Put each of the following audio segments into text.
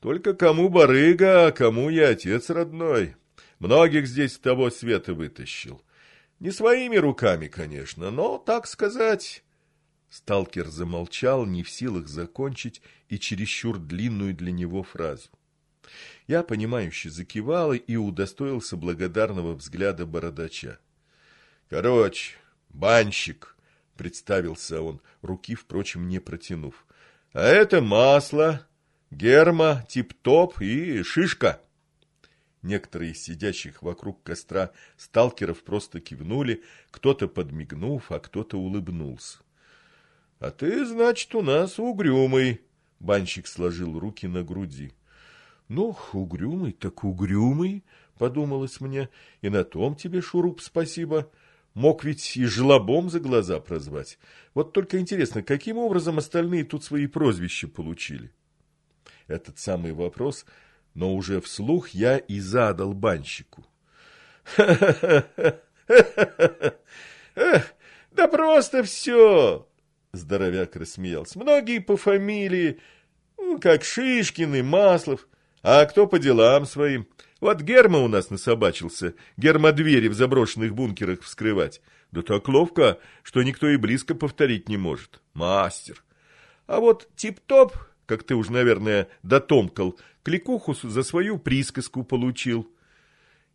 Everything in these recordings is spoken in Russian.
Только кому барыга, а кому я отец родной. Многих здесь того света вытащил. Не своими руками, конечно, но, так сказать... Сталкер замолчал, не в силах закончить и чересчур длинную для него фразу. Я, понимающе закивал и удостоился благодарного взгляда бородача. — Короче, банщик, — представился он, руки, впрочем, не протянув. — А это масло, герма, тип-топ и шишка. Некоторые из сидящих вокруг костра сталкеров просто кивнули, кто-то подмигнув, а кто-то улыбнулся. — А ты, значит, у нас угрюмый, — банщик сложил руки на груди. — Ну, угрюмый так угрюмый, — подумалось мне, — и на том тебе, Шуруп, спасибо. Мог ведь и жлобом за глаза прозвать. Вот только интересно, каким образом остальные тут свои прозвища получили? Этот самый вопрос но уже вслух я и задал банщику. Да просто все! Здоровяк рассмеялся. Многие по фамилии, ну, как Шишкин и Маслов, а кто по делам своим. Вот Герма у нас насобачился, Герма двери в заброшенных бункерах вскрывать. Да так ловко, что никто и близко повторить не может. Мастер. А вот тип-топ, как ты уж, наверное, дотомкал, кликуху за свою присказку получил.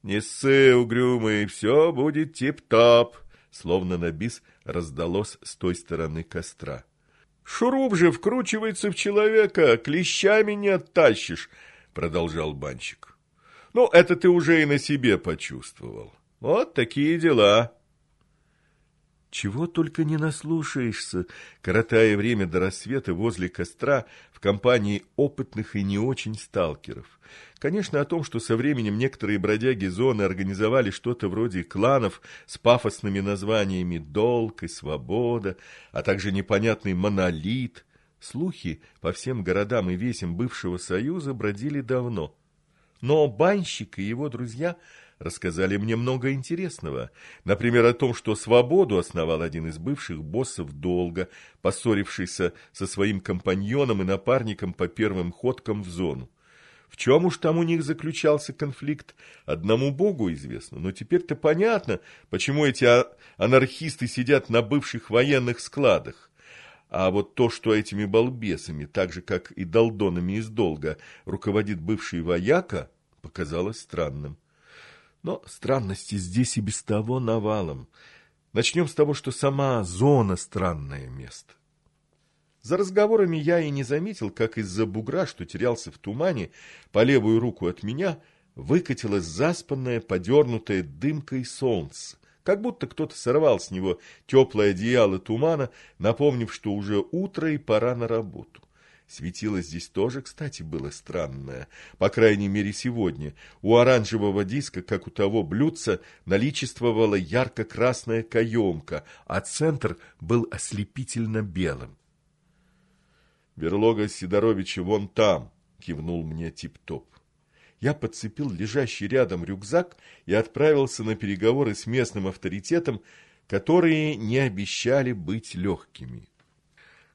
Не ссы, угрюмый, все будет тип-топ, словно на бис раздалось с той стороны костра. Шуруп же вкручивается в человека, клещами не оттащишь, продолжал банщик. Ну, это ты уже и на себе почувствовал. Вот такие дела. Чего только не наслушаешься, коротая время до рассвета возле костра в компании опытных и не очень сталкеров. Конечно, о том, что со временем некоторые бродяги зоны организовали что-то вроде кланов с пафосными названиями «Долг» и «Свобода», а также непонятный «Монолит», слухи по всем городам и весям бывшего Союза бродили давно. Но банщик и его друзья – рассказали мне много интересного. Например, о том, что «Свободу» основал один из бывших боссов долго, поссорившийся со своим компаньоном и напарником по первым ходкам в зону. В чем уж там у них заключался конфликт, одному богу известно, но теперь-то понятно, почему эти а, анархисты сидят на бывших военных складах. А вот то, что этими балбесами, так же, как и долдонами из долга, руководит бывший вояка, показалось странным. Но странности здесь и без того навалом. Начнем с того, что сама зона – странное место. За разговорами я и не заметил, как из-за бугра, что терялся в тумане, по левую руку от меня, выкатилось заспанное, подернутое дымкой солнце, как будто кто-то сорвал с него теплое одеяло тумана, напомнив, что уже утро и пора на работу. Светило здесь тоже, кстати, было странное. По крайней мере, сегодня. У оранжевого диска, как у того блюдца, наличествовала ярко-красная каемка, а центр был ослепительно белым. «Берлога Сидоровича вон там», — кивнул мне тип-топ. Я подцепил лежащий рядом рюкзак и отправился на переговоры с местным авторитетом, которые не обещали быть легкими.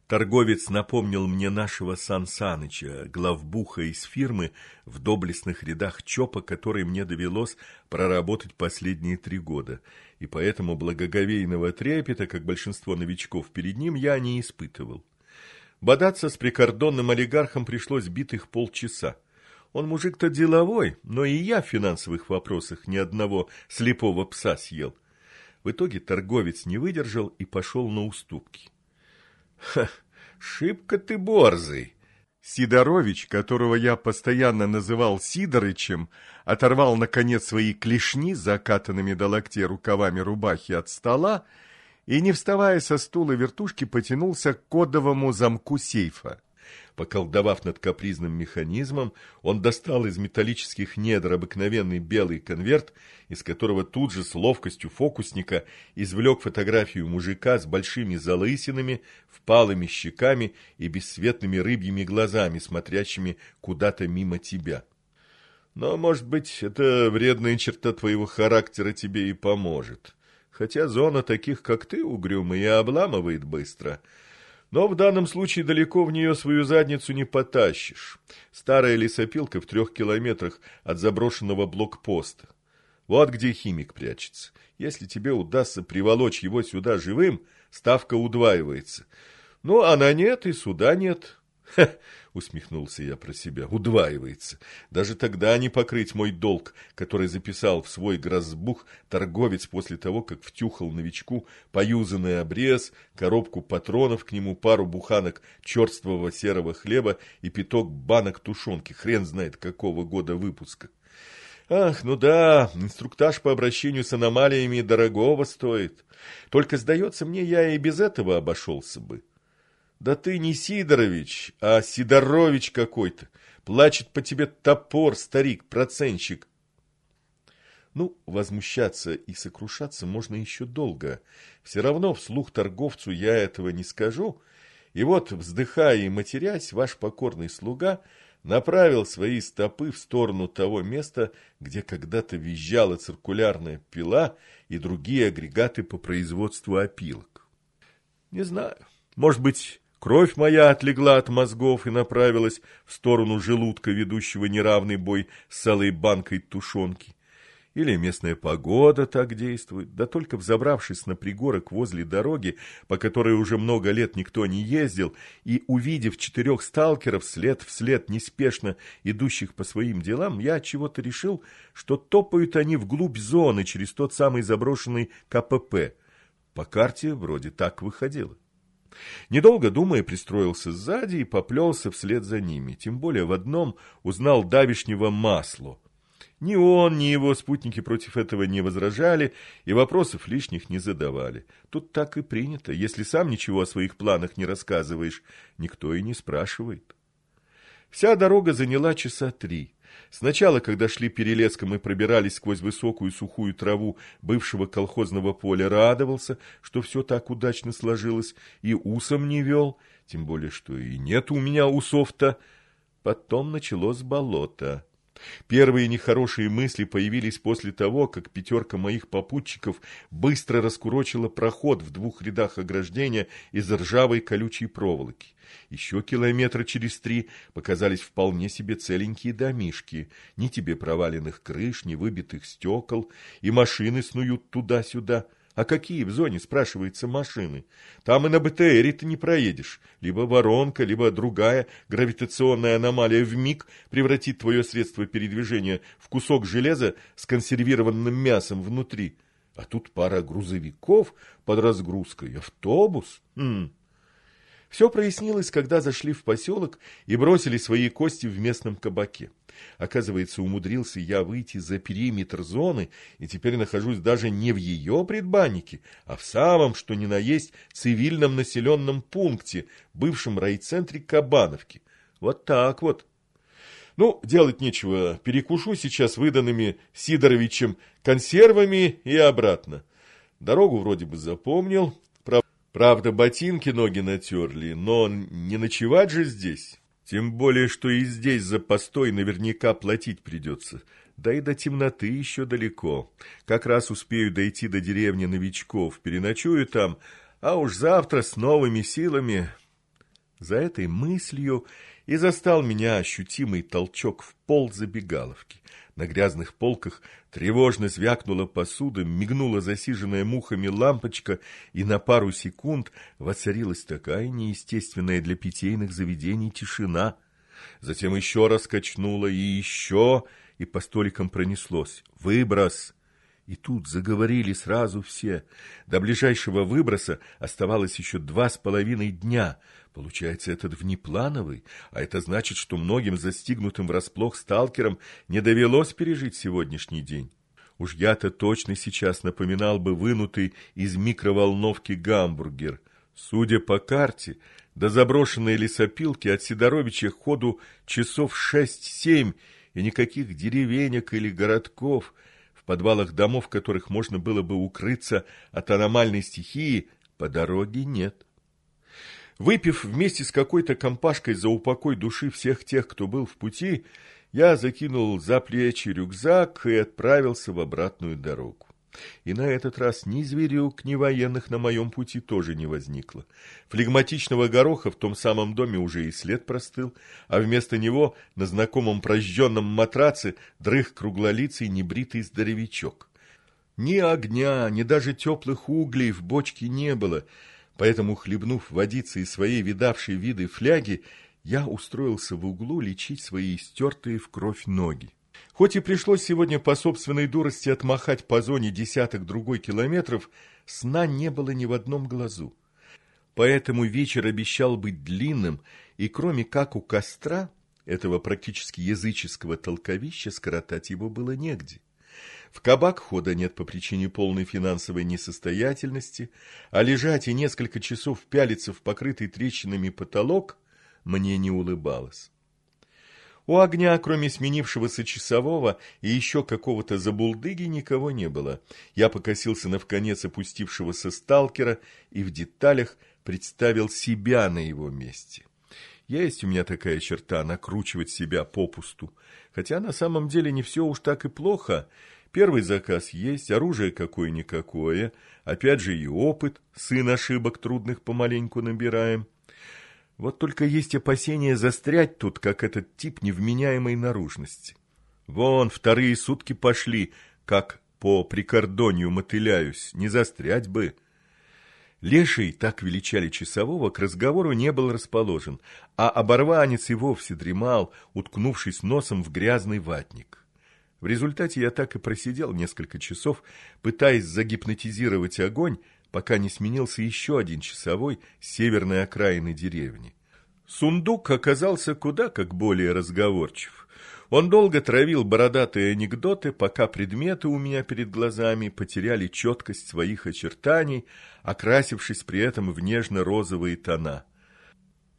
Торговец напомнил мне нашего Сан Саныча, главбуха из фирмы, в доблестных рядах ЧОПа, который мне довелось проработать последние три года, и поэтому благоговейного трепета, как большинство новичков перед ним, я не испытывал. Бодаться с прикордонным олигархом пришлось битых полчаса. Он мужик-то деловой, но и я в финансовых вопросах ни одного слепого пса съел. В итоге торговец не выдержал и пошел на уступки. Ха, шибко ты борзый. Сидорович, которого я постоянно называл Сидорычем, оторвал, наконец, свои клешни закатанными до локтей рукавами рубахи от стола и, не вставая со стула вертушки, потянулся к кодовому замку сейфа. Поколдовав над капризным механизмом, он достал из металлических недр обыкновенный белый конверт, из которого тут же с ловкостью фокусника извлек фотографию мужика с большими залысинами, впалыми щеками и бесцветными рыбьими глазами, смотрящими куда-то мимо тебя. Но, может быть, эта вредная черта твоего характера тебе и поможет. Хотя зона таких, как ты, угрюмый, и обламывает быстро — Но в данном случае далеко в нее свою задницу не потащишь. Старая лесопилка в трех километрах от заброшенного блокпоста. Вот где химик прячется. Если тебе удастся приволочь его сюда живым, ставка удваивается. Ну, а на нет и суда нет. Усмехнулся я про себя, удваивается. Даже тогда не покрыть мой долг, который записал в свой грозбух торговец после того, как втюхал новичку поюзанный обрез, коробку патронов к нему, пару буханок черствого серого хлеба и пяток банок тушенки, хрен знает какого года выпуска. Ах, ну да, инструктаж по обращению с аномалиями дорогого стоит. Только, сдается мне, я и без этого обошелся бы. Да ты не Сидорович, а Сидорович какой-то. Плачет по тебе топор, старик, процентщик. Ну, возмущаться и сокрушаться можно еще долго. Все равно вслух торговцу я этого не скажу. И вот, вздыхая и матерясь, ваш покорный слуга направил свои стопы в сторону того места, где когда-то визжала циркулярная пила и другие агрегаты по производству опилок. Не знаю, может быть, Кровь моя отлегла от мозгов и направилась в сторону желудка, ведущего неравный бой с целой банкой тушенки. Или местная погода так действует, да только взобравшись на пригорок возле дороги, по которой уже много лет никто не ездил, и увидев четырех сталкеров след вслед неспешно идущих по своим делам, я чего-то решил, что топают они вглубь зоны через тот самый заброшенный КПП. По карте вроде так выходило. Недолго думая, пристроился сзади и поплелся вслед за ними. Тем более в одном узнал давишнего масло. Ни он, ни его спутники против этого не возражали и вопросов лишних не задавали. Тут так и принято. Если сам ничего о своих планах не рассказываешь, никто и не спрашивает. Вся дорога заняла часа три. Сначала, когда шли перелеском и пробирались сквозь высокую сухую траву бывшего колхозного поля, радовался, что все так удачно сложилось, и усом не вел, тем более, что и нет у меня усов-то. Потом началось болото. Первые нехорошие мысли появились после того, как пятерка моих попутчиков быстро раскурочила проход в двух рядах ограждения из ржавой колючей проволоки. Еще километра через три показались вполне себе целенькие домишки. Ни тебе проваленных крыш, ни выбитых стекол, и машины снуют туда-сюда. А какие в зоне, спрашивается, машины? Там и на БТРе ты не проедешь. Либо воронка, либо другая гравитационная аномалия в миг превратит твое средство передвижения в кусок железа с консервированным мясом внутри. А тут пара грузовиков под разгрузкой, автобус. Хм. Все прояснилось, когда зашли в поселок и бросили свои кости в местном кабаке. Оказывается, умудрился я выйти за периметр зоны, и теперь нахожусь даже не в ее предбаннике, а в самом, что ни на есть, цивильном населенном пункте, бывшем райцентре Кабановки. Вот так вот. Ну, делать нечего, перекушу сейчас выданными Сидоровичем консервами и обратно. Дорогу вроде бы запомнил, Правда, ботинки ноги натерли, но не ночевать же здесь. Тем более, что и здесь за постой наверняка платить придется. Да и до темноты еще далеко. Как раз успею дойти до деревни новичков, переночую там, а уж завтра с новыми силами... За этой мыслью и застал меня ощутимый толчок в пол забегаловки. На грязных полках тревожно звякнула посуда, мигнула засиженная мухами лампочка, и на пару секунд воцарилась такая неестественная для питейных заведений тишина. Затем еще раз качнула, и еще, и по столикам пронеслось. «Выброс!» И тут заговорили сразу все. До ближайшего выброса оставалось еще два с половиной дня. Получается, этот внеплановый, а это значит, что многим застигнутым врасплох сталкерам не довелось пережить сегодняшний день. Уж я-то точно сейчас напоминал бы вынутый из микроволновки гамбургер. Судя по карте, до заброшенной лесопилки от Сидоровича ходу часов шесть-семь, и никаких деревенек или городков – подвалах домов, в которых можно было бы укрыться от аномальной стихии, по дороге нет. Выпив вместе с какой-то компашкой за упокой души всех тех, кто был в пути, я закинул за плечи рюкзак и отправился в обратную дорогу. И на этот раз ни зверюк, ни военных на моем пути тоже не возникло. Флегматичного гороха в том самом доме уже и след простыл, а вместо него на знакомом прожженном матраце дрых круглолицый небритый здоровячок. Ни огня, ни даже теплых углей в бочке не было, поэтому, хлебнув водицы из своей видавшей виды фляги, я устроился в углу лечить свои истертые в кровь ноги. Хоть и пришлось сегодня по собственной дурости отмахать по зоне десяток другой километров, сна не было ни в одном глазу. Поэтому вечер обещал быть длинным, и кроме как у костра, этого практически языческого толковища, скоротать его было негде. В кабак хода нет по причине полной финансовой несостоятельности, а лежать и несколько часов пялиться в покрытый трещинами потолок мне не улыбалось. У огня, кроме сменившегося часового и еще какого-то забулдыги, никого не было. Я покосился на вконец опустившегося сталкера и в деталях представил себя на его месте. Есть у меня такая черта накручивать себя попусту. Хотя на самом деле не все уж так и плохо. Первый заказ есть, оружие какое-никакое, опять же и опыт, сын ошибок трудных помаленьку набираем. Вот только есть опасение застрять тут, как этот тип невменяемой наружности. Вон, вторые сутки пошли, как по прикордонью мотыляюсь, не застрять бы. Леший, так величали часового, к разговору не был расположен, а оборванец и вовсе дремал, уткнувшись носом в грязный ватник. В результате я так и просидел несколько часов, пытаясь загипнотизировать огонь, пока не сменился еще один часовой с северной окраины деревни. Сундук оказался куда как более разговорчив. Он долго травил бородатые анекдоты, пока предметы у меня перед глазами потеряли четкость своих очертаний, окрасившись при этом в нежно-розовые тона.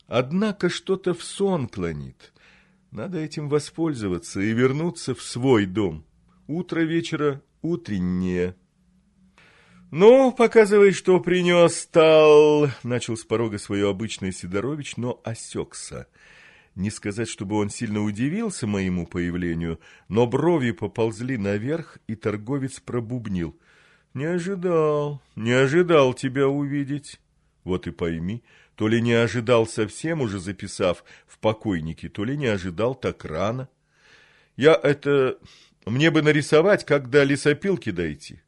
Однако что-то в сон клонит. Надо этим воспользоваться и вернуться в свой дом. Утро вечера утреннее. «Ну, показывай, что принес, стал!» Начал с порога свое обычное Сидорович, но осекся. Не сказать, чтобы он сильно удивился моему появлению, но брови поползли наверх, и торговец пробубнил. «Не ожидал, не ожидал тебя увидеть». Вот и пойми, то ли не ожидал совсем, уже записав в покойнике, то ли не ожидал так рано. Я это... Мне бы нарисовать, до лесопилки дойти.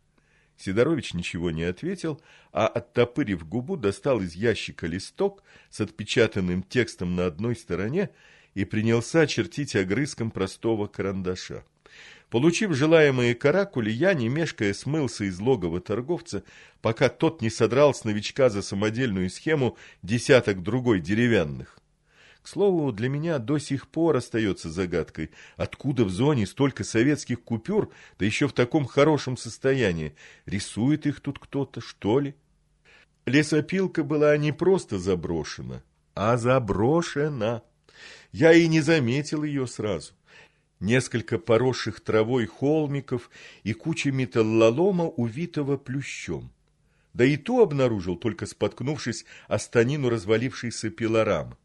Сидорович ничего не ответил, а, оттопырив губу, достал из ящика листок с отпечатанным текстом на одной стороне и принялся чертить огрызком простого карандаша. Получив желаемые каракули, я, не мешкая, смылся из логова торговца, пока тот не содрал с новичка за самодельную схему десяток другой деревянных. К слову, для меня до сих пор остается загадкой, откуда в зоне столько советских купюр, да еще в таком хорошем состоянии. Рисует их тут кто-то, что ли? Лесопилка была не просто заброшена, а заброшена. Я и не заметил ее сразу. Несколько поросших травой холмиков и куча металлолома, увитого плющом. Да и то обнаружил, только споткнувшись о станину развалившейся пилорамы.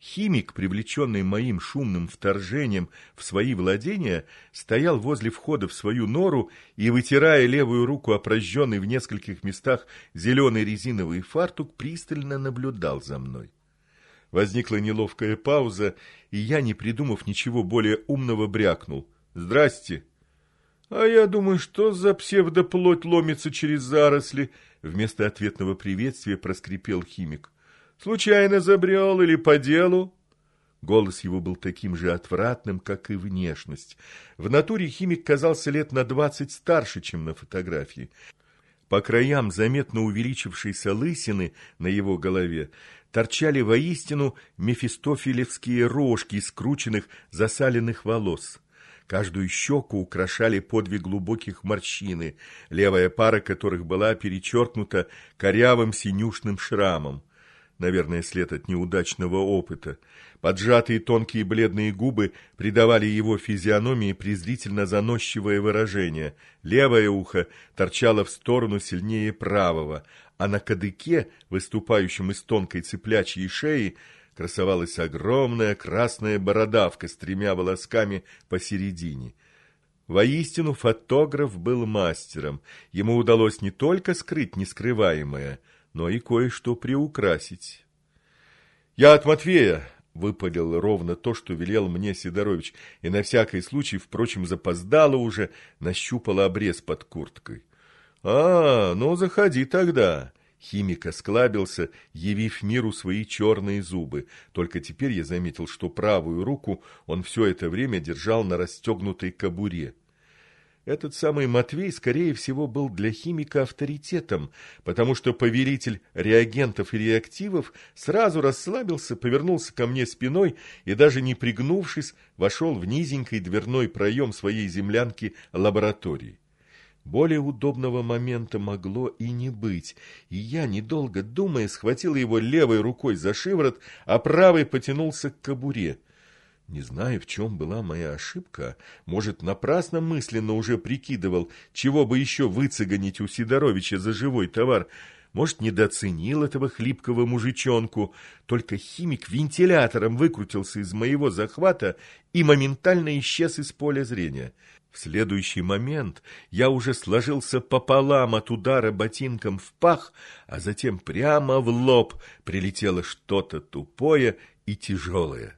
Химик, привлеченный моим шумным вторжением в свои владения, стоял возле входа в свою нору и, вытирая левую руку о прожженный в нескольких местах зеленый резиновый фартук, пристально наблюдал за мной. Возникла неловкая пауза, и я, не придумав ничего более умного, брякнул. «Здрасте!» «А я думаю, что за псевдоплоть ломится через заросли?» Вместо ответного приветствия проскрипел химик. Случайно забрел или по делу?» Голос его был таким же отвратным, как и внешность. В натуре химик казался лет на двадцать старше, чем на фотографии. По краям заметно увеличившейся лысины на его голове торчали воистину мефистофелевские рожки из скрученных засаленных волос. Каждую щеку украшали по две глубоких морщины, левая пара которых была перечеркнута корявым синюшным шрамом наверное, след от неудачного опыта. Поджатые тонкие бледные губы придавали его физиономии презрительно заносчивое выражение. Левое ухо торчало в сторону сильнее правого, а на кадыке, выступающем из тонкой цыплячьей шеи, красовалась огромная красная бородавка с тремя волосками посередине. Воистину, фотограф был мастером. Ему удалось не только скрыть нескрываемое, но и кое-что приукрасить. «Я от Матвея!» — выпалил ровно то, что велел мне Сидорович, и на всякий случай, впрочем, запоздало уже, нащупала обрез под курткой. «А, ну заходи тогда!» Химик осклабился, явив миру свои черные зубы. Только теперь я заметил, что правую руку он все это время держал на расстегнутой кобуре. Этот самый Матвей, скорее всего, был для химика авторитетом, потому что повелитель реагентов и реактивов сразу расслабился, повернулся ко мне спиной и, даже не пригнувшись, вошел в низенький дверной проем своей землянки лаборатории. Более удобного момента могло и не быть, и я, недолго думая, схватил его левой рукой за шиворот, а правой потянулся к кобуре. Не знаю, в чем была моя ошибка, может, напрасно мысленно уже прикидывал, чего бы еще выцеганить у Сидоровича за живой товар, может, недооценил этого хлипкого мужичонку, только химик вентилятором выкрутился из моего захвата и моментально исчез из поля зрения. В следующий момент я уже сложился пополам от удара ботинком в пах, а затем прямо в лоб прилетело что-то тупое и тяжелое.